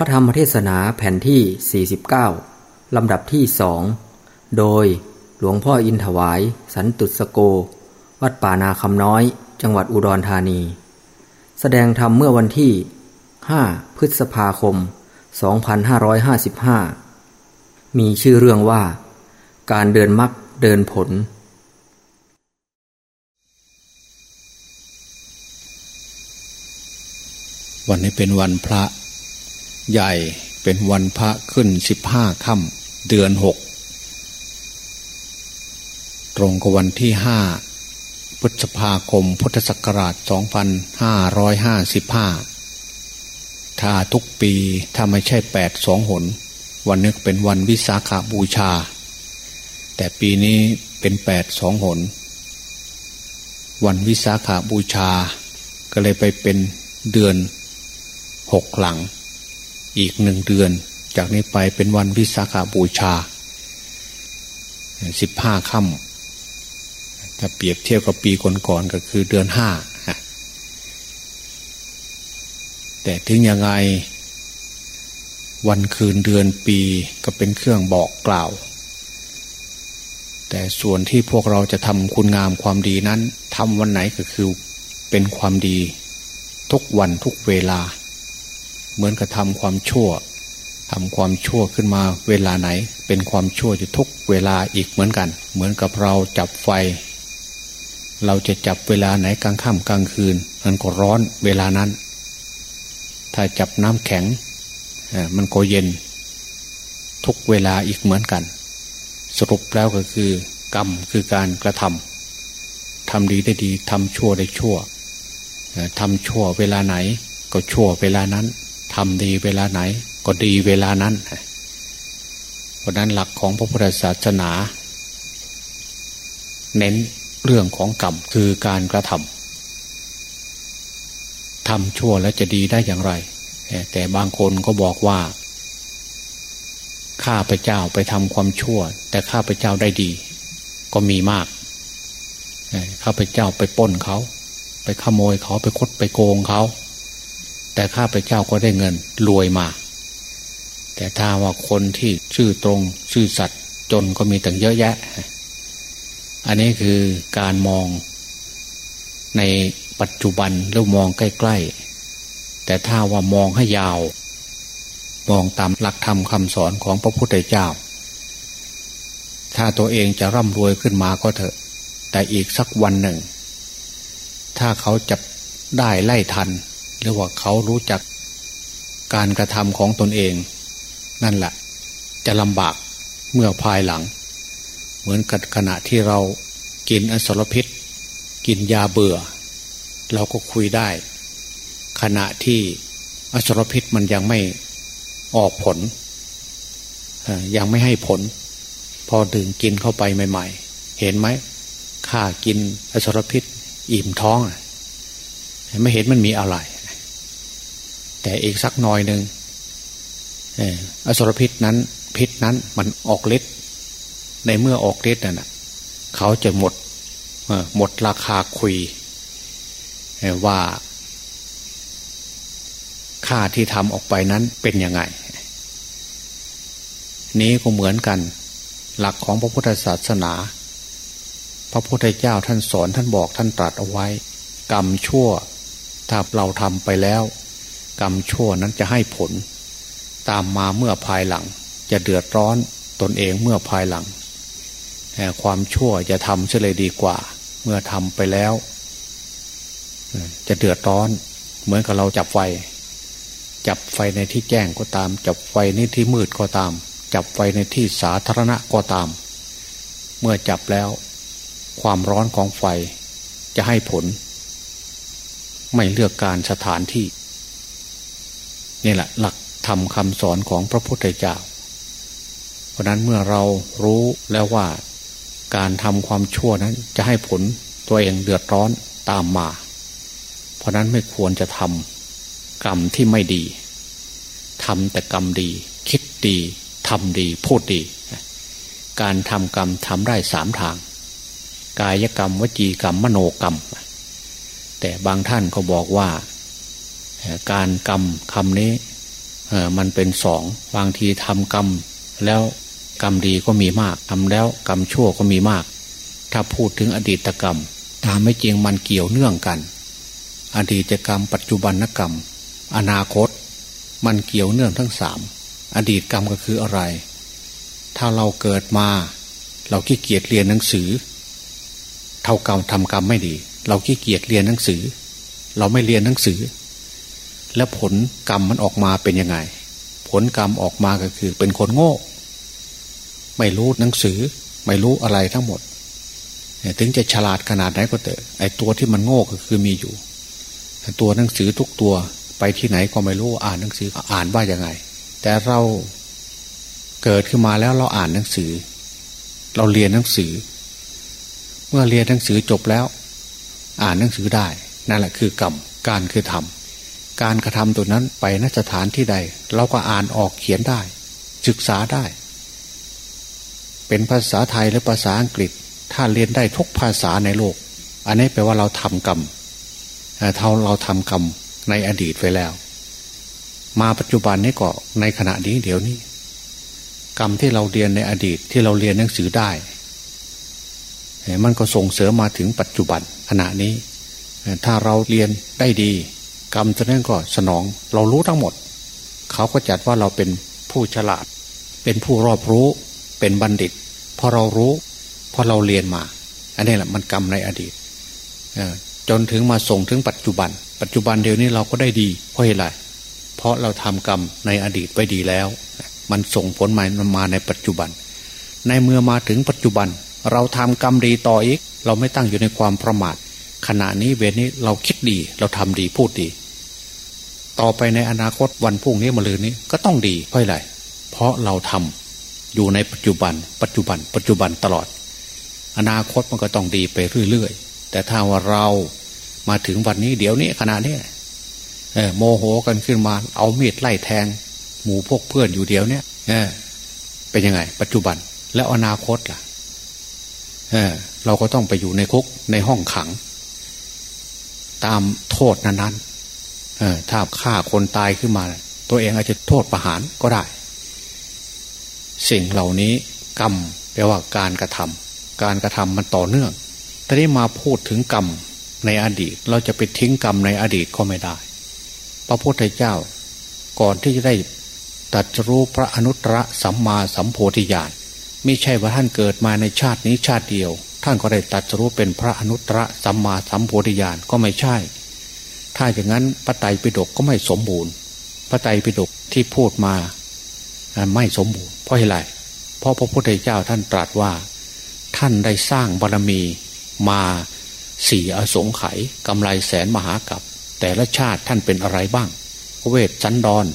ระธรรมเทศนาแผ่นที่ 49 ลำดับที่สองโดยหลวงพ่ออินถวาย สันตุสโก วัดป่านาคำน้อย จังหวัดอุดรธานี แสดงธรรมเมื่อวันที่ 5 พฤษภาคม 2555 มีชื่อเรื่องว่า การเดินมักเดินผล วันนี้เป็นวันพระ ใหญ่เป็นวันพระขึ้นสิบห้าค่ำเดือนหกตรงกับวันที่ห้าพฤษภาคมพุทธศักราชสองพันห้าร้อยห้าสิบห้าถ้าทุกปีถ้าไม่ใช่แปดสองหน วันนี้เป็นวันวิสาขาบูชา แต่ปีนี้เป็นแปดสองหน วันวิสาขาบูชา ก็เลยไปเป็นเดือนหกหลัง อีกหนึ่งเดือน จากนี้ไปเป็นวันวิสาขาบูชาสิบห้าค่ำถ้าเปรียบเทียบกับปีก่อนๆก็คือเดือนห้าแต่ถึงยังไง วันคืนเดือนปีก็เป็นเครื่องบอกกล่าว แต่ส่วนที่พวกเราจะทำคุณงามความดีนั้นทำวันไหนก็คือเป็นความดี ทุกวันทุกเวลา เหมือนกับทำความชั่วทำความชั่วขึ้นมาเวลาไหน เป็นความชั่วอยู่ทุกเวลาอีกเหมือนกัน เหมือนกับเราจับไฟ เราจะจับเวลาไหนกลางค่ำกลางคืนมันก็ร้อนเวลานั้น ถ้าจับน้ำแข็งมันก็เย็น ทุกเวลาอีกเหมือนกัน สรุปแล้วก็คือกรรมคือการกระทำทำดีได้ดีทำชั่วได้ชั่วทำชั่วเวลาไหนก็ชั่วเวลานั้น ทำดีเวลาไหน ก็ดีเวลานั้นเพราะนั้นหลักของพระพุทธศาสนา เน้นเรื่องของกรรมคือการกระทำทำชั่วแล้วจะดีได้อย่างไร แต่บางคนก็บอกว่าข้าพเจ้าไปทำความชั่ว แต่ข้าพเจ้าได้ดี ก็มีมากข้าพเจ้าไปป้นเขา ไปขโมยเขาไปคดไปโกงเขา แต่ข้าพเจ้าก็ได้เงินรวยมา แต่ถ้าว่าคนที่ชื่อตรงชื่อสัตว์จนก็มีตั้งเยอะแยะ อันนี้คือการมองในปัจจุบันแล้วมองใกล้ ๆ แต่ถ้าว่ามองให้ยาว มองตามหลักธรรมคำสอนของพระพุทธเจ้า ถ้าตัวเองจะร่ำรวยขึ้นมาก็เถอะ แต่อีกสักวันหนึ่ง ถ้าเขาจะได้ไล่ทัน หรือว่าเขารู้จักการกระทำของตนเอง นั่นแหละ จะลำบากเมื่อภายหลัง เหมือนกับขณะที่เรากินอสรพิษ กินยาเบื่อ เราก็คุยได้ ขณะที่อสรพิษมันยังไม่ออกผล ยังไม่ให้ผล พอดื่มกินเข้าไปใหม่ ๆ เห็นไหมข้ากินอสรพิษ อิ่มท้องไม่เห็นมันมีอะไร แต่อีกสักหน่อยหนึ่งอสรพิษนั้น พิษนั้นมันออกฤทธิ์ในเมื่อออกฤทธิ์นั่นเขาจะหมดหมดราคาคุยว่าค่าที่ทำออกไปนั้นเป็นยังไง นี้ก็เหมือนกัน หลักของพระพุทธศาสนา พระพุทธเจ้าท่านสอนท่านบอกท่านตรัสเอาไว้ กรรมชั่วถ้าเราทำไปแล้ว กรรมชั่วนั้นจะให้ผล ตามมาเมื่อภายหลัง จะเดือดร้อนตนเองเมื่อภายหลังแต่ความชั่วจะทำเฉลยดีกว่า เมื่อทำไปแล้ว จะเดือดร้อน เหมือนกับเราจับไฟ จับไฟในที่แจ้งก็ตาม จับไฟในที่มืดก็ตาม จับไฟในที่สาธารณะก็ตาม เมื่อจับแล้ว ความร้อนของไฟจะให้ผล ไม่เลือกการสถานที่ นี่แหละหลักธรรมคำสอนของพระพุทธเจ้า เพราะนั้นเมื่อเรารู้แล้วว่าการทำความชั่วนั้นจะให้ผลตัวเองเดือดร้อนตามมา เพราะนั้นไม่ควรจะทำกรรมที่ไม่ดีทำแต่กรรมดี คิดดีทำดีพูดดี การทำกรรมทำได้สามทาง กายกรรมวจีกรรมมโนกรรม แต่บางท่านก็บอกว่า การกรรมคำนี้มันเป็นสองบางทีทำกรรม แล้วกรรมดีก็มีมากทำแล้วกรรมชั่วก็มีมาก ถ้าพูดถึงอดีตกรรม ตามไม่จริงมันเกี่ยวเนื่องกัน อดีตกรรม ปัจจุบันกรรม อนาคต มันเกี่ยวเนื่องทั้งสามอดีตกรรมก็คืออะไร ถ้าเราเกิดมา เราขี้เกียจเรียนหนังสือ เท่ากรรมทำกรรมไม่ดี เราขี้เกียจเรียนหนังสือ เราไม่เรียนหนังสือ แล้วผลกรรมมันออกมาเป็นยังไง ผลกรรมออกมาก็คือ เป็นคนโง่ ไม่รู้หนังสือ ไม่รู้อะไรทั้งหมดถึงจะฉลาดขนาดไหนก็เถอะไอตัวที่มันโง่ก็คือมีอยู่ตัวหนังสือทุกตัวไปที่ไหนก็ไม่รู้อ่านหนังสืออ่านว่ายังไง แต่เราเกิดขึ้นมาแล้วเราอ่านหนังสือ เราเรียนหนังสือ เมื่อเรียนหนังสือจบแล้ว อ่านหนังสือได้ นั่นแหละคือกรรมการคือทำ การกระทำตัวนั้นไปนสถานที่ใด เราก็อ่านออกเขียนได้ ศึกษาได้ เป็นภาษาไทยหรือภาษาอังกฤษ ถ้าเรียนได้ทุกภาษาในโลก อันนี้แปลว่าเราทำกรรมเท่าเราทำกรรมในอดีตไว้แล้ว มาปัจจุบันนี้ก็ในขณะนี้เดี๋ยวนี้ กรรมที่เราเรียนในอดีตที่เราเรียนหนังสือได้มันก็ส่งเสริมมาถึงปัจจุบันขณะนี้ ถ้าเราเรียนได้ดี กรรมจะนั้นก็สนอง เรารู้ทั้งหมด เขาก็จัดว่าเราเป็นผู้ฉลาด เป็นผู้รอบรู้ เป็นบัณฑิต พอเรารู้พอเราเรียนมา อันนี้แหละมันกรรมในอดีตจนถึงมาส่งถึงปัจจุบัน ปัจจุบันเดี๋ยวนี้เราก็ได้ดีเพราะอะไรเพราะเราทำกรรมในอดีตไว้ดีแล้ว มันส่งผลมามาในปัจจุบัน ในเมื่อมาถึงปัจจุบัน เราทำกรรมดีต่ออีก เราไม่ตั้งอยู่ในความประมาทขณะนี้เวลนี้เราคิดดี เราทำดีพูดดี ต่อไปในอนาคตวันพรุ่งนี้มาลืนนี้ก็ต้องดีเพราะอะไรเพราะเราทำอยู่ในปัจจุบัน ปัจจุบัน ปัจจุบันตลอด อนาคตมันก็ต้องดีไปเรื่อยๆ แต่ถ้าว่าเรามาถึงวันนี้เดี๋ยวนี้ขณะนี้โมโหกันขึ้นมา เอามีดไล่แทง หมู่พวกเพื่อนอยู่เดียวเนี้ยเเป็นยังไง ปัจจุบันแล้วอนาคตล่ะเเราก็ต้องไปอยู่ในคุกในห้องขัง ตามโทษนั้นๆ ถ้าฆ่าคนตายขึ้นมา ตัวเองอาจจะโทษประหารก็ได้ สิ่งเหล่านี้กรรมแปลว่าการกระทำการกระทำมันต่อเนื่องแต่นี้มาพูดถึงกรรมในอดีต เราจะไปทิ้งกรรมในอดีตก็ไม่ได้ พระพุทธเจ้าก่อนที่จะได้ตัดรู้พระอนุตตรสัมมาสัมโพธิญาณไม่ใช่ว่าท่านเกิดมาในชาตินี้ชาติเดียว ท่านก็ได้ตัดรู้เป็นพระอนุตตรสัมมาสัมโพธิญาณก็ไม่ใช่ ถ้าอย่างนั้นพระไตรปิฎกก็ไม่สมบูรณ์ พระไตรปิฎกที่พูดมาไม่สมบูรณ์เพราะอะไรเพราะพระพุทธเจ้าท่านตรัสว่า ท่านได้สร้างบารรมีมาสี่อสงไขยกำไรแสนมหากับแต่ละชาติท่านเป็นอะไรบ้าง พระเวทชั้นดอน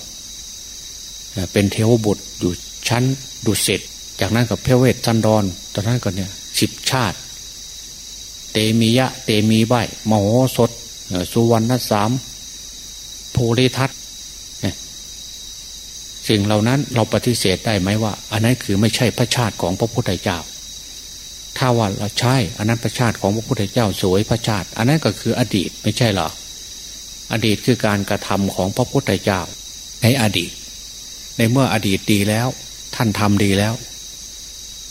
เป็นเทวบุตรอยู่ชั้นดุสิตจากนั้นกับเพเวทชั้นดอนตอนนั้นก็เนี่ยสิบชาติ เตมียะ เตมีใบมโหสถ สุวรรณสามโพลิทัตสิ่งเหล่านั้นเราปฏิเสธได้ไหมว่า อันนั้นคือไม่ใช่พระชาติของพระพุทธเจ้า ถ้าว่าเราใช่อันนั้นพระชาติของพระพุทธเจ้าสวยพระชาติ อันนั้นก็คืออดีตไม่ใช่หรออดีตคือการกระทำของพระพุทธเจ้า ในอดีต ในเมื่ออดีตดีแล้ว ท่านทำดีแล้ว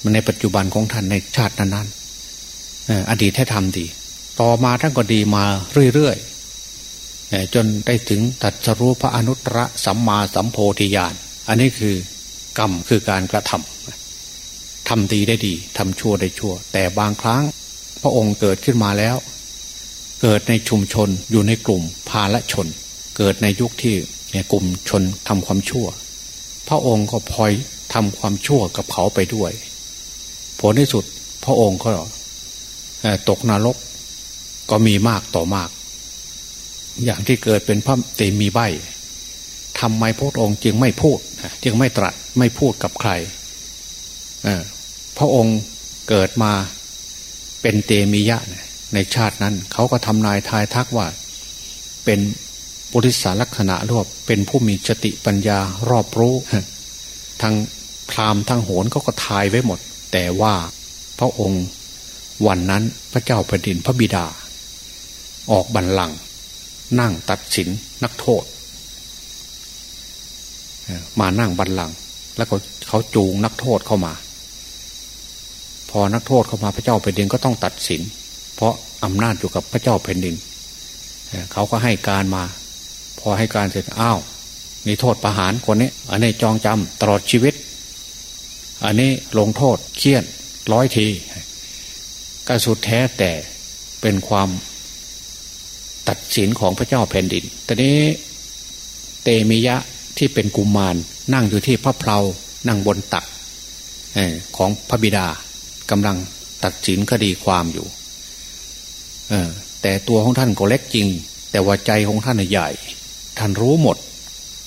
มันในปัจจุบันของท่านในชาตินั้นๆอดีตให้ทำดี ต่อมาท่านก็ดีมาเรื่อยๆจนได้ถึงตัดสรู้พระอนุตตรสัมมาสัมโพธิญาณอันนี้คือกรรมคือการกระทำทำดีได้ดีทำชั่วได้ชั่ว แต่บางครั้งพระองค์เกิดขึ้นมาแล้ว เกิดในชุมชนอยู่ในกลุ่มพาละชน เกิดในยุคที่กลุ่มชนทำความชั่ว พระองค์ก็พลอยทำความชั่วกับเขาไปด้วย ผลที่สุดพระองค์ก็ตกนรก ก็มีมากต่อมาก อย่างที่เกิดเป็นพระเตมีใบทำไมพระองค์จึงไม่พูดจึงไม่ตรัสไม่พูดกับใครพระองค์เกิดมาเป็นเตมียะในชาตินั้น เขาก็ทำนายทายทักว่า เป็นบุริสาลักษณะรวบเป็นผู้มีสติปัญญารอบรู้ทั้งพรามทั้งโหนเขาก็ทายไว้หมด แต่ว่าพระองค์วันนั้นพระเจ้าแผ่นดินพระบิดา ออกบัลลังก์นั่งตัดสินนักโทษ มานั่งบันลังแล้วก็เขาจูงนักโทษเข้ามา พอนักโทษเข้ามาพระเจ้าแผ่นดินก็ต้องตัดสิน เพราะอำนาจอยู่กับพระเจ้าแผ่นดินเขาก็ให้การมา พอให้การเสร็จอ้าวมีโทษประหารคนนี้ อันนี้จองจำตลอดชีวิต อันนี้ลงโทษเคี่ยนร้อยทีก็สุดแท้แต่เป็นความ ตัดสินของพระเจ้าแผ่นดินตอนนี้เตมิยะที่เป็นกุมมารนั่งอยู่ที่พระเพลานั่งบนตักของพระบิดากำลังตัดสินคดีความอยู่แต่ตัวของท่านก็เล็กจริง แต่ว่าใจของท่านใหญ่ ท่านรู้หมด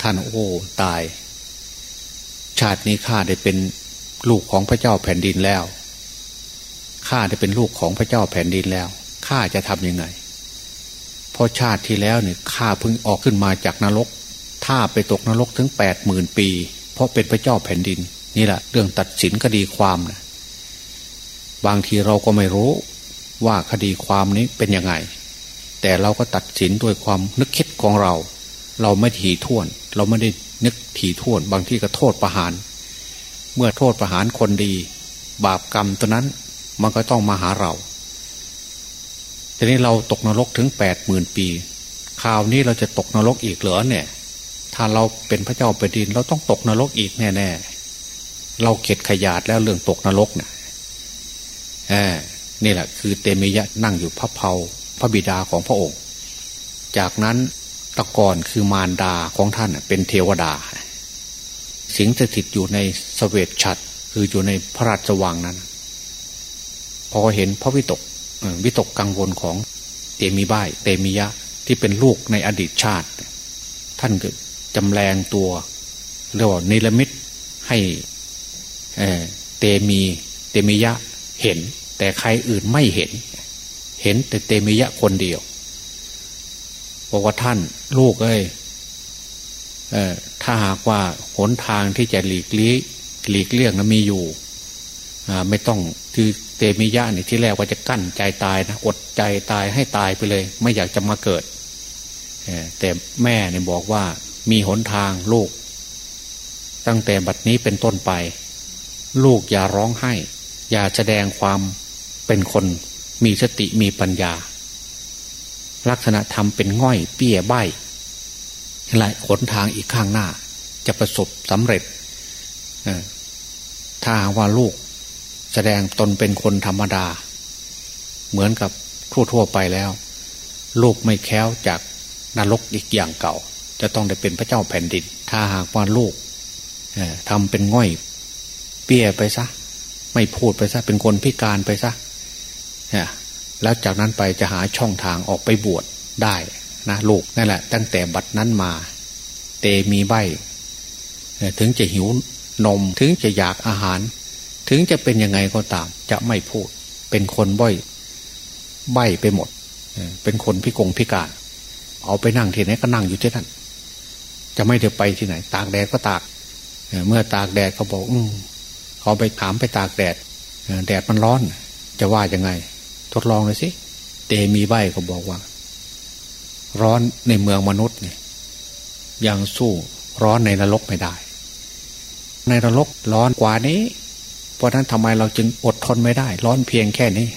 ท่านโอ้ตาย ชาตินี้ข้าได้เป็นลูกของพระเจ้าแผ่นดินแล้วข้าได้เป็นลูกของพระเจ้าแผ่นดินแล้วข้าจะทำยังไง พราะชาติที่แล้วเนี่ยข้าเพิ่งออกขึ้นมาจากนรก ถ้าไปตกนรกถึงแปดหมื่นปี เพราะเป็นพระเจ้าแผ่นดิน นี่แหละเรื่องตัดสินคดีความนะบางทีเราก็ไม่รู้ว่าคดีความนี้เป็นยังไง แต่เราก็ตัดสินด้วยความนึกคิดของเรา เราไม่ถี่ถ้วน เราไม่ได้นึกถี่ถ้วน บางที่ก็โทษประหาร เมื่อโทษประหารคนดี บาปกรรมตัวนั้นมันก็ต้องมาหาเรา ทีนี้เราตกนรกถึงแปดหมื่นปีคราวนี้เราจะตกนรกอีกเหรอเนี่ย ถ้าเราเป็นพระเจ้าแผ่นดิน เราต้องตกนรกอีกแน่ๆเราเข็ดขยาดแล้วเรื่องตกนรกเนี่ยนี่แหละคือเตมิยะนั่งอยู่พระเพาพระบิดาของพระองค์ จากนั้นตะกอนคือมารดาของท่านเป็นเทวดา สิงสถิตอยู่ในสเวตฉัตรคืออยู่ในพระราชวังนั้น พอเห็นพระวิตก วิตกกังวลของเตมีบ้ายเตมียะที่เป็นลูกในอดีตชาติ ท่านก็จำแรงตัวเรียกว่านิลมิตให้เตมีเตมียะเห็น แต่ใครอื่นไม่เห็น เห็นแต่เตมียะคนเดียวบอกว่าท่านลูกเอ้ยถ้าหากว่าหนทางที่จะหลีกลี้หลีกเลี่ยงนะมีอยู่ ไม่ต้องคือเตมิยะนี่ที่แรกว่าจะกั้นใจตายนะอดใจตายให้ตายไปเลย ไม่อยากจะมาเกิดแต่แม่เนี่ยบอกว่ามีหนทางลูก ตั้งแต่บัดนี้เป็นต้นไป ลูกอย่าร้องไห้ อย่าแสดงความเป็นคน มีสติมีปัญญา ลักษณะทำเป็นง่อยเปี้ยใบอะไรหนทางอีกข้างหน้า จะประสบสำเร็จถ้าว่าลูก แสดงตนเป็นคนธรรมดา เหมือนกับทั่วๆไปแล้วลูกไม่แค้วจากนรกอีกอย่างเก่า จะต้องได้เป็นพระเจ้าแผ่นดิน ถ้าหากว่าลูกทำเป็นง่อย เปี้ยไปซะ ไม่พูดไปซะ เป็นคนพิการไปซะแล้วจากนั้นไปจะหาช่องทางออกไปบวชได้นะลูกนั่นแหละ ตั้งแต่บัดนั้นมา เตมีใบ ถึงจะหิวนมถึงจะอยากอาหาร ถึงจะเป็นยังไงก็ตาม จะไม่พูด เป็นคนบ่อยใบไปหมด เป็นคนพิกงพิการ เอาไปนั่งที่ไหนก็นั่งอยู่ที่นั่นจะไม่เดินไปที่ไหน ตากแดดก็ตาก เมื่อตากแดดเขาบอก อืเขาไปถามไปตากแดดแดดมันร้อน จะว่ายังไง ทดลองเลยสิเตมีใบเขาบอกว่า ร้อนในเมืองมนุษย์เนี่ย ยังสู้ร้อนในนรกไม่ได้ ในนรกร้อนกว่านี้ เพราะนั้นทำไมเราจึงอดทนไม่ได้ ร้อนเพียงแค่นี้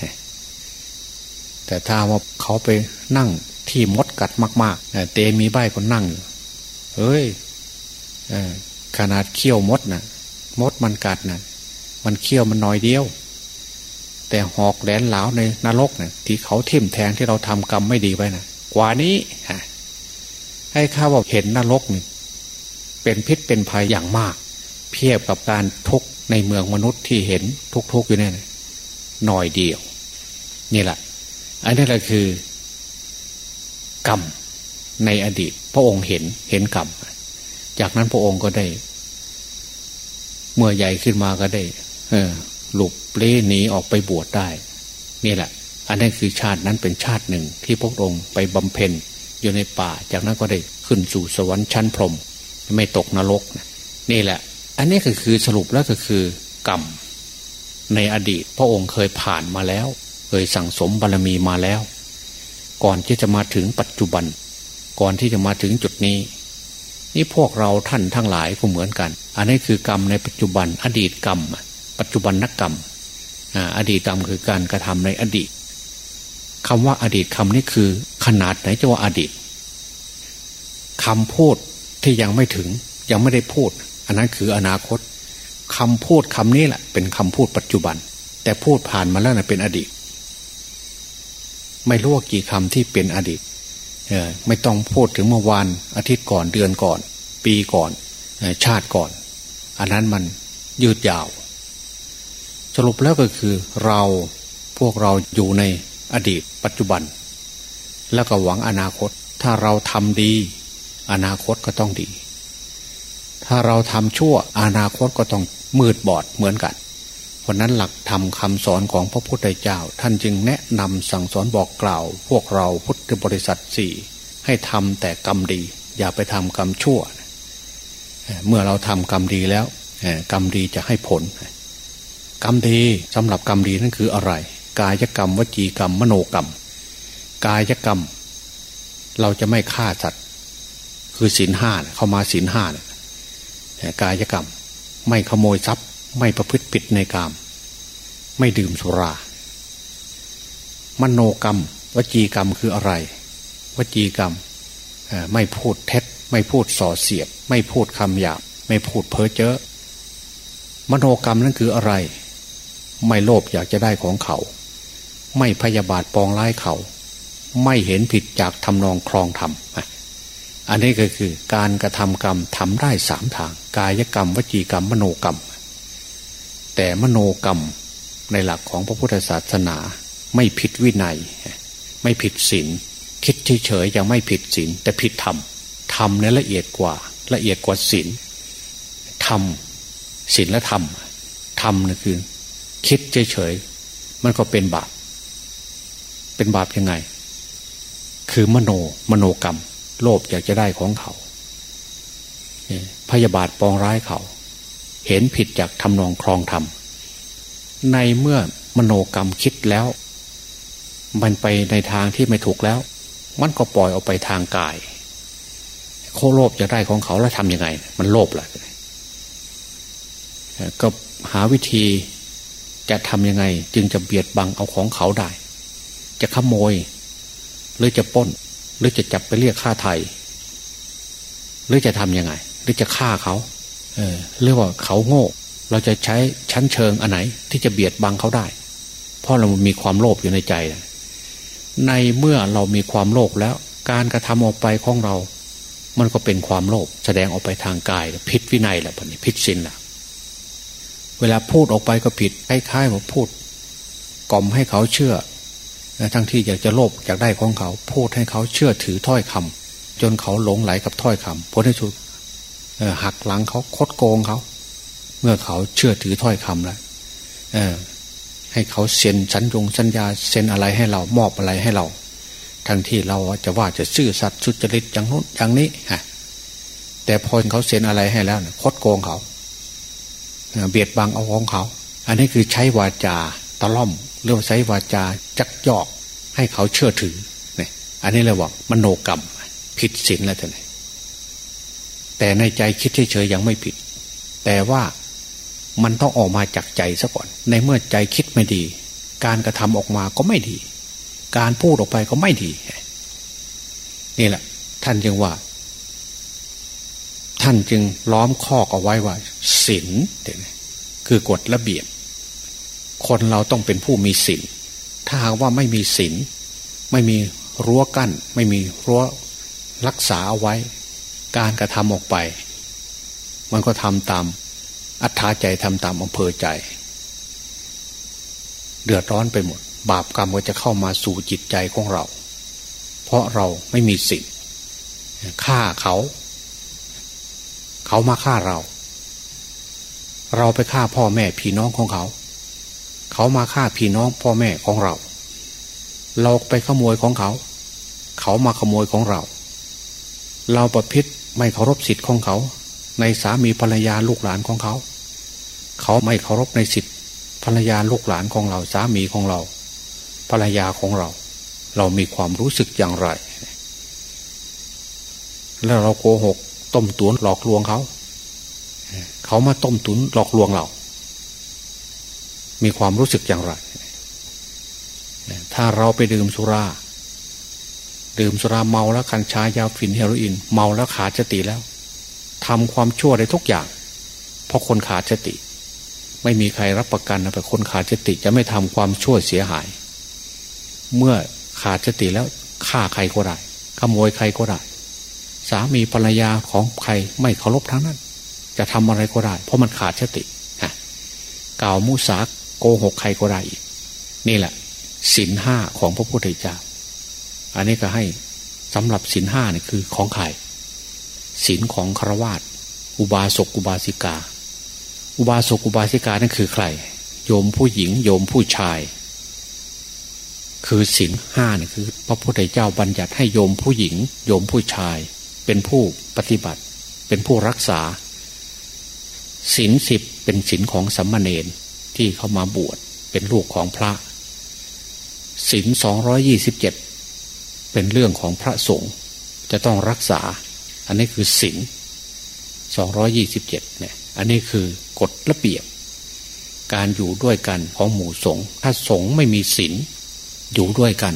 แต่ถ้าว่าเขาไปนั่งที่มดกัดมากๆเตมีใบก็นั่งเฮ้ยขนาดเขี้ยวมดนะ่ะ มดมันกัดนะ่ะ มันเขี้ยวมันน้อยเดียว แต่หอกแหลนเหลาในนรกนะ่ยที่เขาทิ่มแทงที่เราทำกรรมไม่ดีไว้นะกว่านี้ให้ข้าว่าเห็นนรกนี่เป็นพิษเป็นภัยอย่างมาก เพียบกับการทุก ในเมืองมนุษย์ที่เห็นทุก ๆ อยู่เนี่ยหน่อยเดียว นี่แหละ อันนี้แหละคือกรรมในอดีต พระองค์เห็นเห็นกรรมจากนั้นพระองค์ก็ได้ เมื่อใหญ่ขึ้นมาก็ได้ เออหลบเล่หนีออกไปบวชได้ นี่แหละ อันนี้คือชาตินั้นเป็นชาติหนึ่งที่พระองค์ไปบำเพ็ญอยู่ในป่า จากนั้นก็ได้ขึ้นสู่สวรรค์ชั้นพรหมไม่ตกนรกนี่แหละ อันนี้ก็คือสรุปแล้วก็คือกรรมในอดีต พระองค์เคยผ่านมาแล้ว เคยสั่งสมบารรมีมาแล้ว ก่อนที่จะมาถึงปัจจุบัน ก่อนที่จะมาถึงจุดนี้ นี่พวกเราท่านทั้งหลายก็เหมือนกัน อันนี้คือกรรมในปัจจุบัน อดีตกรรม ปัจจุบันนักกรรมอดีตกรรมคือการกระทำในอดีตคำว่าอดีตคำนี้คือ ขนาดไหนจะว่าอดีตคำพูดที่ยังไม่ถึงยังไม่ได้พูด อันนั้นคืออนาคตคำพูดคำนี้แหละ เป็นคำพูดปัจจุบัน แต่พูดผ่านมาแล้วนะเป็นอดีต ไม่รู้ว่ากี่คำที่เป็นอดีตไม่ต้องพูดถึงเมื่อวานอาทิตย์ก่อนเดือนก่อน ปีก่อนชาติก่อน อันนั้นมันยืดยาว สรุปแล้วก็คือเราพวกเราอยู่ในอดีตปัจจุบัน แล้วก็หวังอนาคต ถ้าเราทำดี อนาคตก็ต้องดี ถ้าเราทำชั่วอนาคตก็ต้องมืดบอดเหมือนกัน เพราะนั้นหลักธรรมคำสอนของพระพุทธเจ้า ท่านจึงแนะนำสั่งสอนบอกกล่าว พวกเราพุทธบริษัทสี่ให้ทำแต่กรรมดี อย่าไปทำกรรมชั่ว เมื่อเราทำกรรมดีแล้วกรรมดีจะให้ผล กรรมดีสำหรับกรรมดีนั่นคืออะไร กายกรรมวจีกรรมมโนกรรม กายกรรม เราจะไม่ฆ่าสัตว์ คือศีลห้าเข้ามาศีลห้า กายกรรม ไม่ขโมยทรัพย์ ไม่ประพฤติผิดในกามไม่ดื่มสุรา มโนกรรม วจีกรรมคืออะไร วจีกรรมไม่พูดเท็จ ไม่พูดส่อเสียด ไม่พูดคำหยาบ ไม่พูดเพ้อเจ้อมโนกรรมนั่นคืออะไร ไม่โลภอยากจะได้ของเขา ไม่พยาบาทปองร้ายเขา ไม่เห็นผิดจากทำนองครองธรรม อันนี้ก็คือการกระทำกรรมทำได้สามทาง กายกรรม วจีกรรม มโนกรรม แต่มโนกรรมในหลักของพระพุทธศาสนา ไม่ผิดวินัย ไม่ผิดศีลคิดเฉยๆยังไม่ผิดศีลแต่ผิดธรรมธรรมเนี่ยละเอียดกว่า ละเอียดกว่าศีลธรรมศีลและธรรมธรรมนี่คือ คิดเฉยๆมันก็เป็นบาปเป็นบาปยังไง คือมโนมโนกรรม โลภอยากจะได้ของเขาพยาบาทปองร้ายเขา เห็นผิดจากทำนองครองธรรมในเมื่อมโนกรรมคิดแล้ว มันไปในทางที่ไม่ถูกแล้ว มันก็ปล่อยออกไปทางกาย โคโลภจะได้ของเขาแล้วทำยังไง มันโลภแหละก็หาวิธีจะทำยังไง จึงจะเบียดบังเอาของเขาได้ จะขโมย หรือจะป้น หรือจะจับไปเรียกค่าไทย หรือจะทำยังไง หรือจะฆ่าเขาเออหรือว่าเขาโง่ เราจะใช้ชั้นเชิงอันไหน ที่จะเบียดบังเขาได้ เพราะเรามีความโลภอยู่ในใจ ในเมื่อเรามีความโลภแล้ว การกระทำออกไปของเรา มันก็เป็นความโลภแสดงออกไปทางกายผิดวินัยแหละพนี้ผิดศีลแหละเวลาพูดออกไปก็ผิดคล้ายๆว่าพูดกล่อมให้เขาเชื่อ ทั้งที่อยากจะโลภอยากได้ของเขา พูดให้เขาเชื่อถือถ้อยคำจนเขาหลงไหลกับถ้อยคำผลที่สุดหักหลังเขาคดโกงเขา เมื่อเขาเชื่อถือถ้อยคำแล้วให้เขาเซ็นสัญญงสัญญาเซ็นอะไรให้เรามอบอะไรให้เรา ทั้งที่เราจะว่าจะซื่อสัตย์สุจริตอย่างนู้นอย่างนี้ฮะแต่พอเขาเซ็นอะไรให้แล้วคดโกงเขาเบียดบังเอาของเขา อันนี้คือใช้วาจาตะล่อม เรื่องใช้วาจาจักยอกให้เขาเชื่อถือเนี่ยอันนี้เราบอกมโนกรรม ผิดศีลแล้วท่านแต่ในใจคิดเฉยๆยังไม่ผิด แต่ว่ามันต้องออกมาจากใจซะก่อน ในเมื่อใจคิดไม่ดี การกระทำออกมาก็ไม่ดี การพูดออกไปก็ไม่ดี นี่แหละ ท่านจึงว่า ท่านจึงล้อมข้อเอาไว้ว่าศีลคือกฎระเบียบ คนเราต้องเป็นผู้มีศีลถ้าหากว่าไม่มีศีลไม่มีรั้วกั้น ไม่มีรั้วรักษาเอาไว้ การกระทำออกไป มันก็ทำตามอัธยาใจทำตามอำเภอใจ เดือดร้อนไปหมด บาปกรรมก็จะเข้ามาสู่จิตใจของเรา เพราะเราไม่มีศีลฆ่าเขา เขามาฆ่าเรา เราไปฆ่าพ่อแม่พี่น้องของเขา เขามาฆ่าพี่น้องพ่อแม่ของเรา เราไปขโมยของเขา เขามาขโมยของเรา เราประพฤติไม่เคารพสิทธิ์ของเขา ในสามีภรรยาลูกหลานของเขา เขาไม่เคารพในสิทธิ์ภรรยาลูกหลานของเราสามีของเรา ภรรยาของเรา เรามีความรู้สึกอย่างไร แล้วเราโกหกต้มตุ๋นหลอกลวงเขา เขามาต้มตุ๋นหลอกลวงเรา มีความรู้สึกอย่างไร ถ้าเราไปดื่มสุรา ดื่มสุราเมาแล้วคันชายาฝิ่นเฮโรอีนเมาแล้วขาดสติแล้วทำความชั่วได้ทุกอย่าง เพราะคนขาดสติ ไม่มีใครรับประกันนะแต่คนขาดสติจะไม่ทำความชั่วเสียหาย เมื่อขาดสติแล้วฆ่าใครก็ได้ขโมยใครก็ได้ สามีภรรยาของใครไม่เคารพทั้งนั้น จะทำอะไรก็ได้ เพราะมันขาดสติกล่าวมุสา โกหกใครก็ได้อีก นี่แหละศินห้าของพระพุทธเจ้า อันนี้ก็ให้สำหรับศินห้านี่คือของใครศีลของครวาตอุบาสกอุบาสิกา อุบาสกอุบาสิกานั่นคือใคร โยมผู้หญิง โยมผู้ชาย คือศีลห้าเนี่ยคือ พระพุทธเจ้าบัญญัติให้โยมผู้หญิง โยมผู้ชาย เป็นผู้ปฏิบัติ เป็นผู้รักษาศีลสิบเป็นศีลของสัมมาเนน ที่เข้ามาบวชเป็นลูกของพระศีลสองร้อยี่สิบเจ็ดเป็นเรื่องของพระสงฆ์จะต้องรักษา อันนี้คือศีลสองร้อยี่สิบเจ็ดเนี่ย อันนี้คือกฎระเบียบ การอยู่ด้วยกันของหมู่สงฆ์ถ้าสงฆ์ไม่มีศีลอยู่ด้วยกัน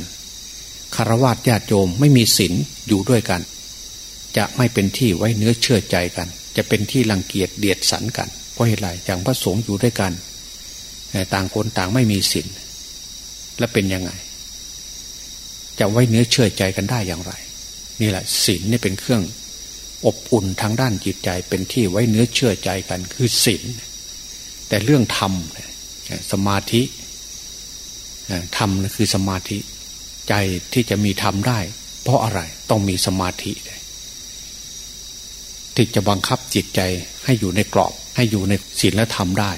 คารวะญาติโยมไม่มีศีลอยู่ด้วยกัน จะไม่เป็นที่ไว้เนื้อเชื่อใจกัน จะเป็นที่รังเกียจเดียดสันกันเพราะเหตุไรอย่างพระสงฆ์อยู่ด้วยกัน ต่างคนต่างไม่มีศีลและเป็นยังไง จะไว้เนื้อเชื่อใจกันได้อย่างไร นี่แหละศีลนี่เป็นเครื่อง อบอุ่นทางด้านจิตใจเป็นที่ไว้เนื้อเชื่อใจกันคือศีลแต่เรื่องธรรมสมาธิธรรมคือสมาธิใจที่จะมีธรรมได้ เพราะอะไรต้องมีสมาธิที่จะบังคับจิตใจให้อยู่ในกรอบ ให้อยู่ในศีลและธรรมได้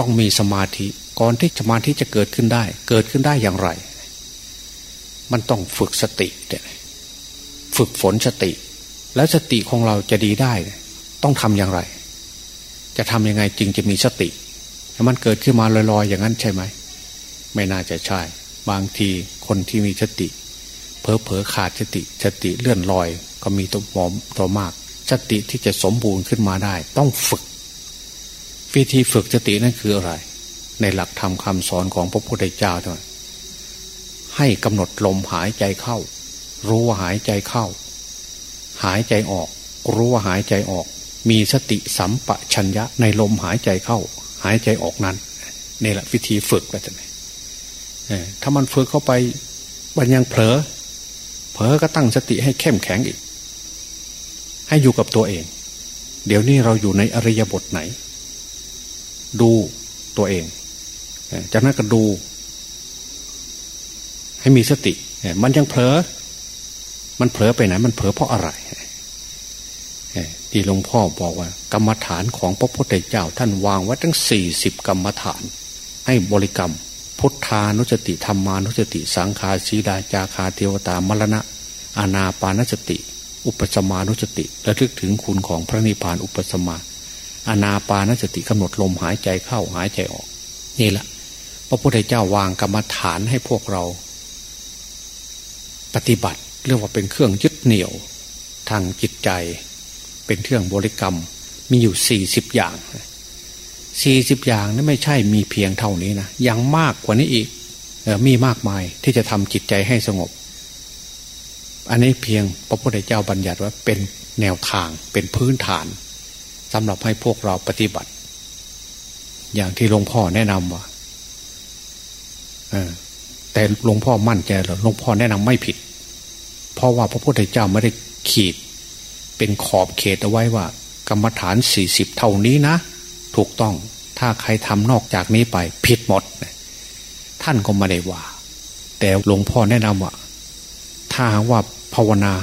ต้องมีสมาธิก่อนที่สมาธิจะเกิดขึ้นได้ เกิดขึ้นได้อย่างไร มันต้องฝึกสติฝึกฝนสติ แล้วสติของเราจะดีได้ ต้องทำอย่างไร จะทำยังไงจึงจะมีสติมันเกิดขึ้นมาลอยๆ อย่างนั้นใช่ไหมไม่น่าจะใช่ บางทีคนที่มีสติเพอเพอขาดสติสติเลื่อนลอย ก็มีตัวหมอมตัวมากสติที่จะสมบูรณ์ขึ้นมาได้ ต้องฝึก วิธีฝึกสตินั่นคืออะไร ในหลักธรรมคาสอนของพระพุทธเจ้าด้วยให้กำหนดลมหายใจเข้า รู้ว่าหายใจเข้า หายใจออก รู้ว่าหายใจออก มีสติสัมปชัญญะในลมหายใจเข้า หายใจออกนั้นนี่แหละวิธีฝึกแบบนี้ถ้ามันฝึกเข้าไปมันยังเผลอ เผลอก็ตั้งสติให้เข้มแข็งอีก ให้อยู่กับตัวเอง เดี๋ยวนี้เราอยู่ในอริยบทไหน ดูตัวเอง จากนั้นก็ดู ให้มีสติ มันยังเผลอ มันเผลอไปไหน มันเผลอเพราะอะไรที่หลวงพ่อบอกว่า กรรมฐานของพระพุทธเจ้า ท่านวางไว้ทั้งสี่สิบกรรมฐาน ให้บริกรรม พุทธานุสติธรรมานุสติ สังคาสีดาจาคาเทวตามรณะ อานาปานสติ อุปสมานุสติระลึกถึงคุณของพระนิพพานอุปสมา อนาปานสติกำหนดลมหายใจเข้าหายใจออก นี่แหละพระพุทธเจ้าวางกรรมฐานให้พวกเรา ปฏิบัติเรียกว่าเป็นเครื่องยึดเหนี่ยว ทางจิตใจ เป็นเครื่องบริกรรมมีอยู่สี่สิบอย่างสี่สิบอย่างนี่ไม่ใช่มีเพียงเท่านี้นะยังมากกว่านี้อีกออมีมากมายที่จะทำจิตใจให้สงบ อันนี้เพียงพระพุทธเจ้าบัญญัติว่าเป็นแนวทางเป็นพื้นฐาน สำหรับให้พวกเราปฏิบัติ อย่างที่หลวงพ่อแนะนำว่าแต่หลวงพ่อมั่นใจหลวงพ่อแนะนำไม่ผิด เพราะว่าพระพุทธเจ้าไม่ได้ขีด เป็นขอบเขตเอาไว้ว่า กรรมฐานสี่สิบเท่านี้นะ ถูกต้องถ้าใครทำนอกจากนี้ไป ผิดหมด ท่านก็ไม่ได้ว่า แต่หลวงพ่อแนะนำว่า ถ้าว่าภาวนา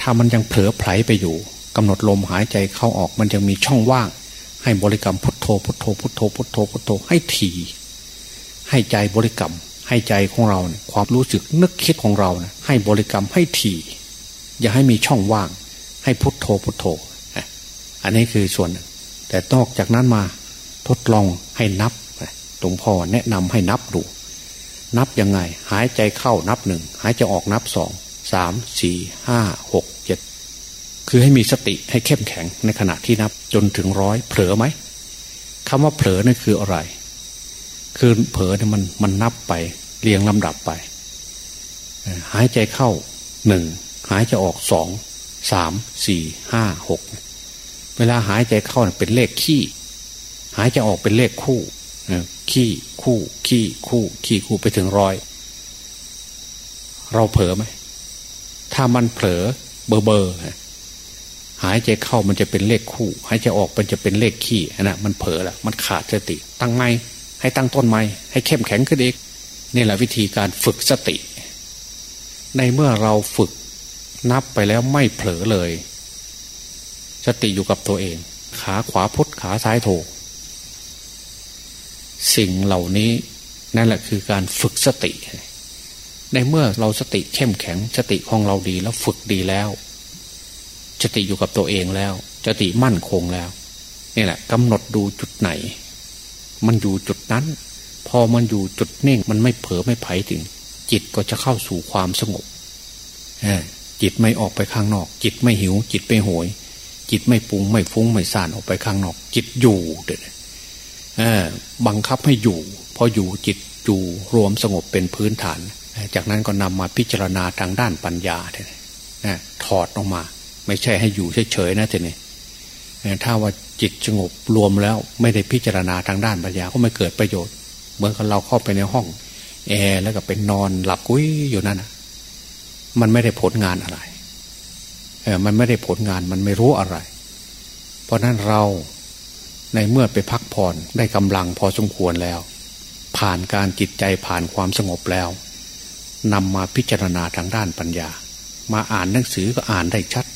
ถ้ามันยังเผลอไผลไปอยู่ กำหนดลมหายใจเข้าออกมันยังมีช่องว่าง ให้บริกรรมพุทโธพุทโธพุทโธพุทโธพุทโธให้ถี่ให้ใจบริกรรม ให้ใจของเราเนี่ยความรู้สึกนึกคิดของเราเนี่ยให้บริกรรมให้ถี่อย่าให้มีช่องว่าง ให้พุทโธพุทโธอันนี้คือส่วน แต่นอกจากนั้นมาทดลองให้นับหลวงพ่อแนะนำให้นับดูนับยังไง หายใจเข้านับหนึ่งหายใจออกนับสองสามสี่ห้าหก คือให้มีสติให้เข้มแข็งในขณะที่นับจนถึงร้อยเผลอไหมคำว่าเผลอนั่นคืออะไร คือเผลอเนี่ยมันมันนับไป เรียงลำดับไป หายใจเข้าหนึ่งหายใจออกสองสามสี่ห้าหกเวลาหายใจเข้าเป็นเลขขี้ หายใจออกเป็นเลขคู่ขี้คู่ขี้คู่ขี้คู่ไปถึงร้อยเราเผลอไหมถ้ามันเผลอเบอร์เบอร์ หายใจเข้ามันจะเป็นเลขคู่ หายใจออกมันจะเป็นเลขขี้นะมันเผลอละมันขาดสติ ตั้งไม่ให้ตั้งต้นไม่ให้เข้มแข็งขึ้นอีกนี่แหละวิธีการฝึกสติ ในเมื่อเราฝึกนับไปแล้วไม่เผลอเลย สติอยู่กับตัวเอง ขาขวาพุทขาซ้ายโถสิ่งเหล่านี้นั่นแหละคือการฝึกสติ ในเมื่อเราสติเข้มแข็งสติของเราดีแล้วฝึกดีแล้ว สติอยู่กับตัวเองแล้วสติมั่นคงแล้วนี่แหละกำหนดดูจุดไหน มันอยู่จุดนั้น พอมันอยู่จุดนิ่ง มันไม่เผลอไม่ไผ่ถึง จิตก็จะเข้าสู่ความสงบจิตไม่ออกไปข้างนอก จิตไม่หิว จิตไม่โหย จิตไม่ปรุงไม่ฟุ้งไม่ซ่านออกไปข้างนอก จิตอยู่เด็ดบังคับให้อยู่พออยู่จิตอยู่รวมสงบเป็นพื้นฐาน จากนั้นก็นำมาพิจารณาทางด้านปัญญาถอดออกมา ไม่ใช่ให้อยู่เฉยๆนะทีนี้ถ้าว่าจิตสงบรวมแล้วไม่ได้พิจารณาทางด้านปัญญาก็ไม่เกิดประโยชน์ เหมือนกับเราเข้าไปในห้องแอร์แล้วก็เป็นนอนหลับกุ้ยอยู่นั่นนะมันไม่ได้ผลงานอะไรเออมันไม่ได้ผลงานมันไม่รู้อะไร เพราะนั้นเราในเมื่อไปพักผ่อนได้กำลังพอสมควรแล้ว ผ่านการจิตใจผ่านความสงบแล้วนำมาพิจารณาทางด้านปัญญา มาอ่านหนังสือก็อ่านได้ชัด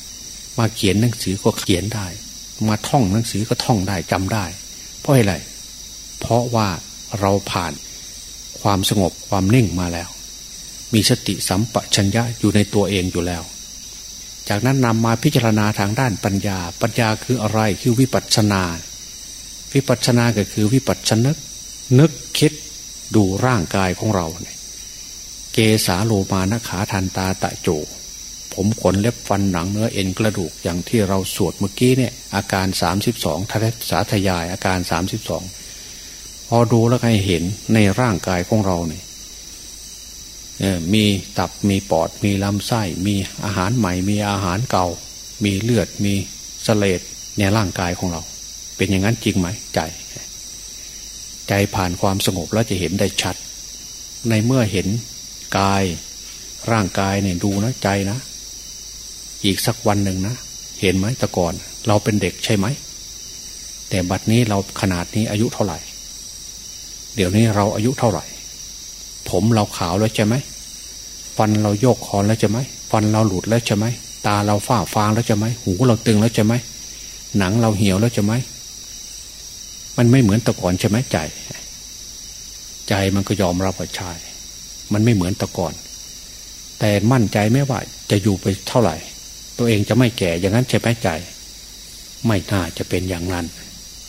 มาเขียนหนังสือก็เขียนได้ มาท่องหนังสือก็ท่องได้จำได้ เพราะอะไร เพราะว่าเราผ่านความสงบความนิ่งมาแล้ว มีสติสัมปชัญญะอยู่ในตัวเองอยู่แล้ว จากนั้นนำมาพิจารณาทางด้านปัญญา ปัญญาคืออะไรคือวิปัสสนา วิปัสสนาก็คือวิปัสสนึกนึกคิดดูร่างกายของเราเนี่ยเกสาโลมานขาทันตาตะโจ ผมขนเล็บฟันหนังเนื้อเอ็นกระดูกอย่างที่เราสวดเมื่อกี้เนี่ยอาการสามสิบสองทัศสาธยายอาการสามสิบสองพอดูแล้วใครเห็นในร่างกายของเราเนี่ยมีตับมีปอดมีลำไส้ มีอาหารใหม่ มีอาหารเก่า มีเลือดมีสเลดในร่างกายของเรา เป็นอย่างนั้นจริงไหมใจ ใจผ่านความสงบแล้วจะเห็นได้ชัด ในเมื่อเห็นกายร่างกายเนี่ยดูนะใจนะ อีกสักวันหนึ่งนะ เห็นไหมแต่ก่อน เราเป็นเด็กใช่ไหม แต่บัดนี้เราขนาดนี้อายุเท่าไหร่ เดี๋ยวนี้เราอายุเท่าไหร่ ผมเราขาวแล้วใช่ไหมฟันเราโยกคอแล้วใช่ไหมฟันเราหลุดแล้วใช่ไหมตาเราฝ้าฟางแล้วใช่ไหมหูเราตึงแล้วใช่ไหมหนังเราเหี่ยวแล้วใช่ไหมมันไม่เหมือนต่ก่อนใช่ไหมใจ ใจมันก็ยอมรับว่าใช่มันไม่เหมือนต่ก่อน แต่มั่นใจไม่ว่าจะอยู่ไปเท่าไหร่ ตัวเองจะไม่แก่อย่างนั้นใช่ไหมใจ ไม่น่าจะเป็นอย่างนั้น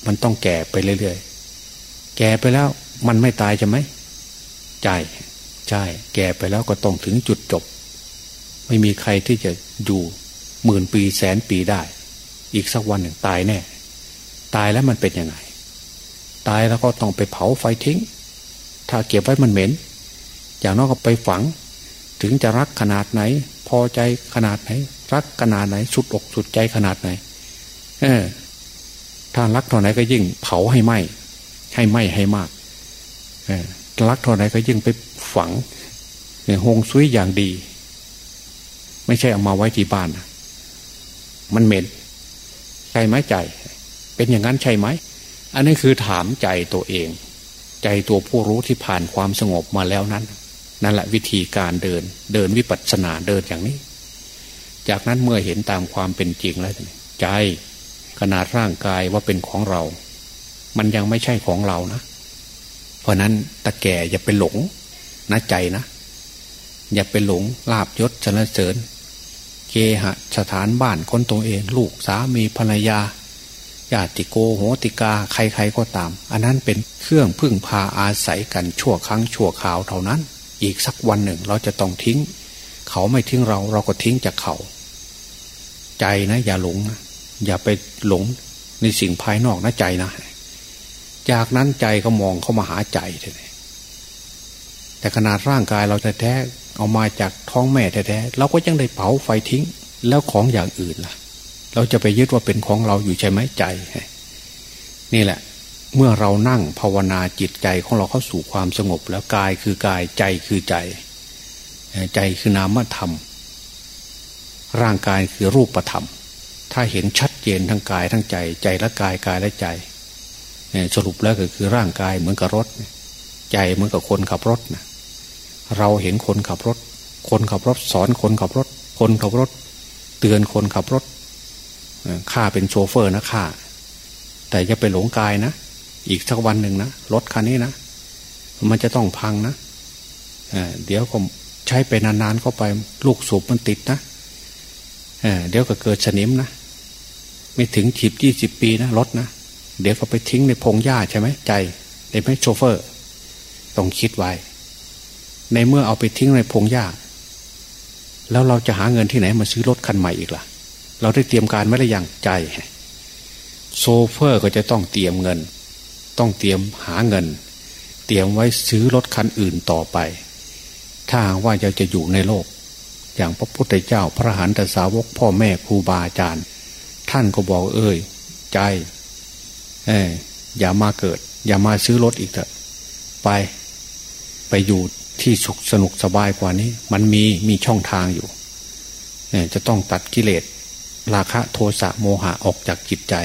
มันต้องแก่ไปเรื่อยๆแก่ไปแล้วมันไม่ตายใช่ไหมใจใช่แก่ไปแล้วก็ต้องถึงจุดจบ ไม่มีใครที่จะอยู่หมื่นปีแสนปีได้ อีกสักวันหนึ่งตายแน่ ตายแล้วมันเป็นยังไง ตายแล้วก็ต้องไปเผาไฟทิ้ง ถ้าเก็บไว้มันเหม็น อย่างน้อยก็ไปฝัง ถึงจะรักขนาดไหน อใจขนาดไหน รักขนาดไหน สุดอกสุดใจขนาดไหน เออถ้ารักเท่าไหนก็ยิ่งเผาให้ไหมให้ไหมให้มาก เออรักเท่าไหนก็ยิ่งไปฝังหงซุยอย่างดี ไม่ใช่เอามาไว้ที่บ้านมันเหม็นใช่ไหมใจ เป็นอย่างนั้นใช่ไหม อันนี้คือถามใจตัวเอง ใจตัวผู้รู้ที่ผ่านความสงบมาแล้วนั้น นั่นแหละวิธีการเดิน เดินวิปัสสนาเดินอย่างนี้ จากนั้นเมื่อเห็นตามความเป็นจริงแล้วใจขนาดร่างกายว่าเป็นของเรา มันยังไม่ใช่ของเรานะ เพราะนั้นตะแก่อย่าไปหลงนะใจนะ อย่าไปหลงลาบยศชนะเสริญเกหะสถานบ้านคนตัวเอง ลูกสามีภรรยาญาติโกโหติกาใครๆก็ตาม อันนั้นเป็นเครื่องพึ่งพาอาศัยกันชั่วครั้งชั่วคราวเท่านั้น อีกสักวันหนึ่ง เราจะต้องทิ้ง เขาไม่ทิ้งเรา เราก็ทิ้งจากเขา ใจนะ อย่าหลงนะอย่าไปหลงในสิ่งภายนอกนะใจนะ จากนั้นใจก็มองเข้ามาหาใจเลยแต่ขนาดร่างกายเราแท้ๆเอามาจากท้องแม่แท้ๆเราก็ยังได้เผาไฟทิ้ง แล้วของอย่างอื่นล่ะ เราจะไปยึดว่าเป็นของเราอยู่ใช่ไหมใจ นี่แหละ เมื่อเรานั่งภาวนาจิตใจของเราเข้าสู่ความสงบแล้วกายคือกายใจคือใจ ใจคือนามธรรม ร่างกายคือรูปธรรม ถ้าเห็นชัดเจนทั้งกายทั้งใจ ใจและกายกายและใจ สรุปแล้วก็คือร่างกายเหมือนกับรถ ใจเหมือนกับคนขับรถนะเราเห็นคนขับรถ คนขับรถสอนคนขับรถ คนขับรถ เตือนคนขับรถข้าเป็นโชเฟอร์นะข้าแต่จะไปหลงกายนะ อีกสักวันหนึ่งนะรถคันนี้นะมันจะต้องพังนะเดี๋ยวผมใช้ไปนานๆเข้าไป ลูกสูบมันติดนะเดี๋ยวก็เกิดสนิมนะไม่ถึงสิบยี่สิบปีนะรถนะเดี๋ยวก็ไปทิ้งในพงหญ้าใช่ไหมใจได้ไหมโชเฟอร์ ต้องคิดไว้ ในเมื่อเอาไปทิ้งในพงหญ้าแล้วเราจะหาเงินที่ไหนมาซื้อรถคันใหม่อีกล่ะ เราได้เตรียมการไม่ได้อย่างใจโซเฟอร์ก็จะต้องเตรียมเงิน ต้องเตรียมหาเงิน เตรียมไว้ซื้อรถคันอื่นต่อไป ถ้าว่าจะจะอยู่ในโลก อย่างพระพุทธเจ้าพระหันตสาวกพ่อแม่ครูบาอาจารย์ ท่านก็บอกเอ้ยใจเอออย่ามาเกิด อย่ามาซื้อรถอีกเถอะไป ไปอยู่ที่สุขสนุกสบายกว่านี้ มันมีมีช่องทางอยู่จะต้องตัดกิเลสราคะโทสะโมหะออกจากจิตใจ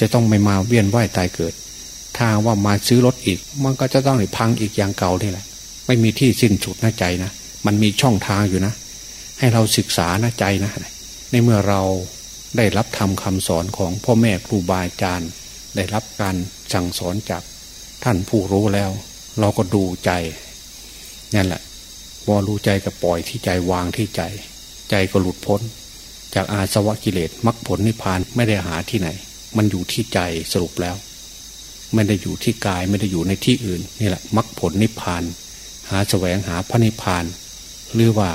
จะต้องไม่มาเวียนว่ายตายเกิด ถ้าว่ามาซื้อรถอีก มันก็จะต้องพังอีกอย่างเก่านี่แหละ ไม่มีที่สิ้นสุดนะใจนะ มันมีช่องทางอยู่นะ ให้เราศึกษานะใจนะ ในเมื่อเราได้รับทำคำสอนของพ่อแม่ครูบาอาจารย์ ได้รับการสั่งสอนจากท่านผู้รู้แล้ว เราก็ดูใจนั่นแหละพอรู้ใจก็ปล่อยที่ใจวางที่ใจ ใจก็หลุดพ้น จากอาสวะกิเลสมรรคผลนิพพานไม่ได้หาที่ไหน มันอยู่ที่ใจสรุปแล้ว ไม่ได้อยู่ที่กายไม่ได้อยู่ในที่อื่นนี่แหละมรรคผลนิพพาน หาแสวงหาพระนิพพาน หรือว่า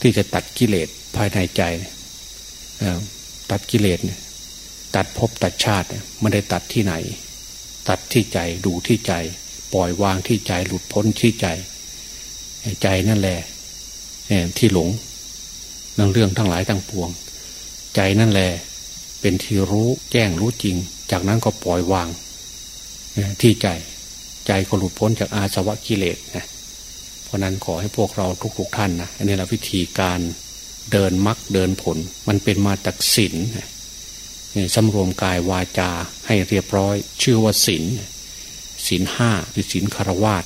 ที่จะตัดกิเลสภายในใจตัดกิเลสตัดภพตัดชาติไม่ได้ตัดที่ไหน ตัดที่ใจดูที่ใจ ปล่อยวางที่ใจหลุดพ้นที่ใจ ใจนั่นแหละที่หลงนังเรื่องทั้งหลายทั้งปวง ใจนั่นแหละเป็นที่รู้แจ้งรู้จริง จากนั้นก็ปล่อยวาง ที่ใจใจก็หลุดพ้นจากอาสวะกิเลสนะเพราะนั้นขอให้พวกเราทุกๆท่านนะอันนี้เราวิธีการเดินมรรคเดินผล มันเป็นมาจากศีลสำรวมกายวาจาให้เรียบร้อย ชื่อว่าศีลศีลห้าหรือศีลคารวาส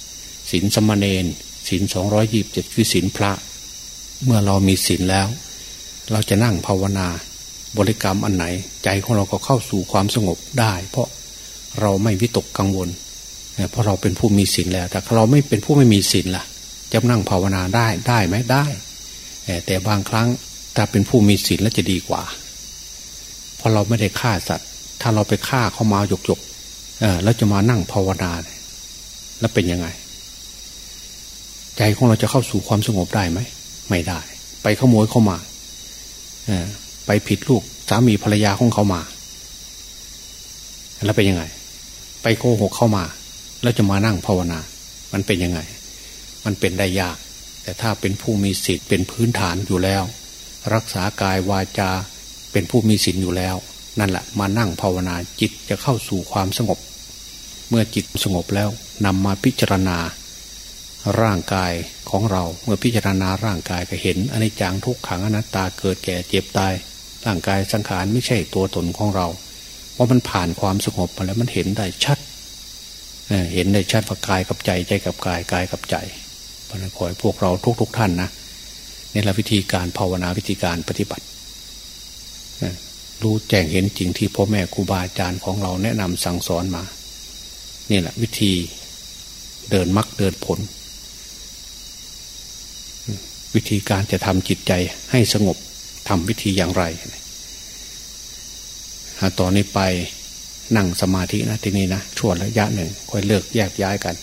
ศีลสมณเณรศีลสองร้อยยิบเจ็ดคือศีลพระ เมื่อเรามีศีลแล้ว เราจะนั่งภาวนา บริกรรมอันไหน ใจของเราก็เข้าสู่ความสงบได้ เพราะ เราไม่วิตกกังวล เพราะเราเป็นผู้มีศีลแล้ว แต่เราไม่เป็นผู้ไม่มีศีลล่ะ จะนั่งภาวนาได้ได้ไหมได้ แต่บางครั้งถ้าเป็นผู้มีศีลแล้วจะดีกว่า เพราะเราไม่ได้ฆ่าสัตว์ ถ้าเราไปฆ่าเขามาหยกหยกแล้วจะมานั่งภาวนาแล้วเป็นยังไง ใจของเราจะเข้าสู่ความสงบได้ไหมไม่ได้ ไปขโมยเข้ามาไปผิดลูกสามีภรรยาของเขามา แล้วเป็นยังไง ไปโกหกเข้ามา แล้วจะมานั่งภาวนา มันเป็นยังไง มันเป็นได้ยาก แต่ถ้าเป็นผู้มีสิทธิ์เป็นพื้นฐานอยู่แล้ว รักษากายวาจาเป็นผู้มีศีลอยู่แล้ว นั่นแหละมานั่งภาวนาจิตจะเข้าสู่ความสงบ เมื่อจิตสงบแล้วนำมาพิจารณา ร่างกายของเราเมื่อพิจารณาร่างกายก็เห็นอนิจจังทุกขังอนัตตาเกิดแก่เจ็บตายร่างกายสังขารไม่ใช่ตัวตนของเรา ว่ามันผ่านความสงบมาแล้วมันเห็นได้ชัดเห็นได้ชัดว่ากายกับใจใจกับกายกายกับใจเพราะนั้นขอให้พวกเราทุกๆทท่านนะนี่แหละวิธีการภาวนาวิธีการปฏิบัติรู้แจ้งเห็นจริงที่พ่อแม่ครูบาอาจารย์ของเราแนะนำสั่งสอนมา นี่แหละวิธีเดินมรรคเดินผล วิธีการจะทำจิตใจให้สงบทำวิธีอย่างไร ต่อนนี้ไปนั่งสมาธินะที่นี่นะช่วงระยะหนึ่งค่อยเลิกแยกย้ายกัน